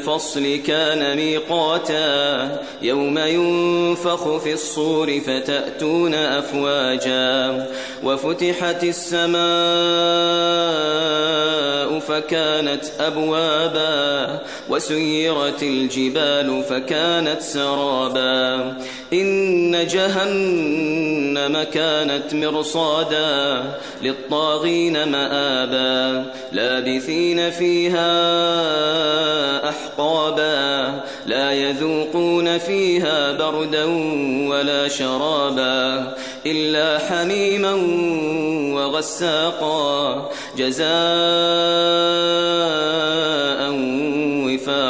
الفصل كان ميقاتا يوم ينفخ في الصور فتأتون أفواجا وفتحت السماء فكانت أبوابا وسيرت الجبال فكانت سرابا إن جهنم كانت مرصادا للطاغين مآبا لابثين فيها أحقابا لا يذوقون فيها بردا ولا شرابا إلا حميما وغساقا جزاء وفاقا